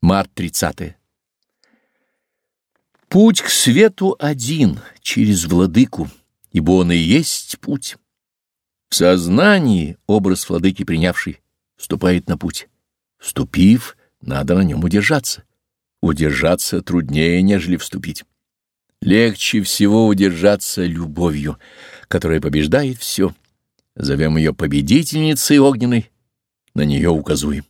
Март 30. Путь к свету один, через владыку, ибо он и есть путь. В сознании образ владыки принявший вступает на путь. Вступив, надо на нем удержаться. Удержаться труднее, нежели вступить. Легче всего удержаться любовью, которая побеждает все. Зовем ее победительницей огненной, на нее указуем.